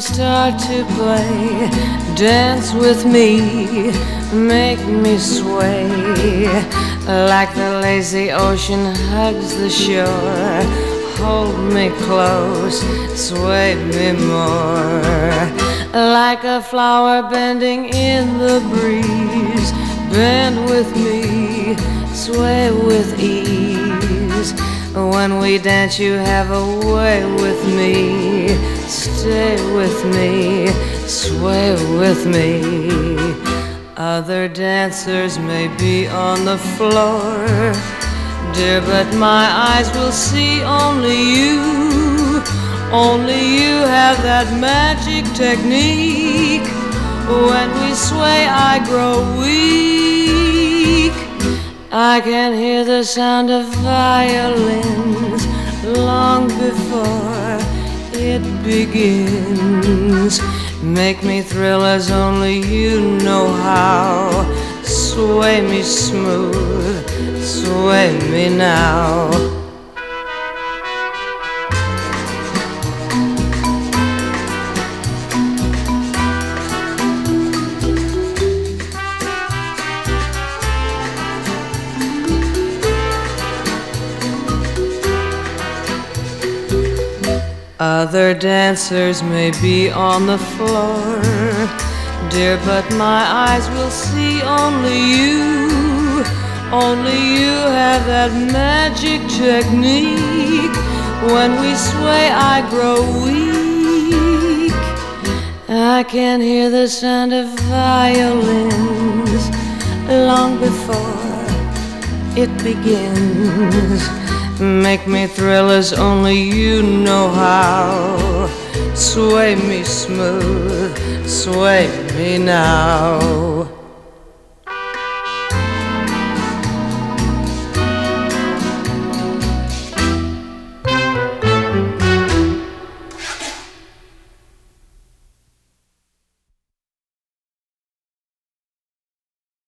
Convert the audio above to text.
start to play, dance with me, make me sway. Like the lazy ocean hugs the shore, hold me close, sway me more. Like a flower bending in the breeze, bend with me, sway with ease. When we dance, you have a way with me. Stay with me, sway with me. Other dancers may be on the floor, dear, but my eyes will see only you. Only you have that magic technique. When we sway, I grow weak. I can hear the sound of violins long before it begins. Make me thrill as only you know how. Sway me smooth, sway me now. Other dancers may be on the floor, dear, but my eyes will see only you. Only you have that magic technique. When we sway, I grow weak. I can hear the sound of violins long before it begins. Make me thrill as only you know how. Sway me smooth, sway me now.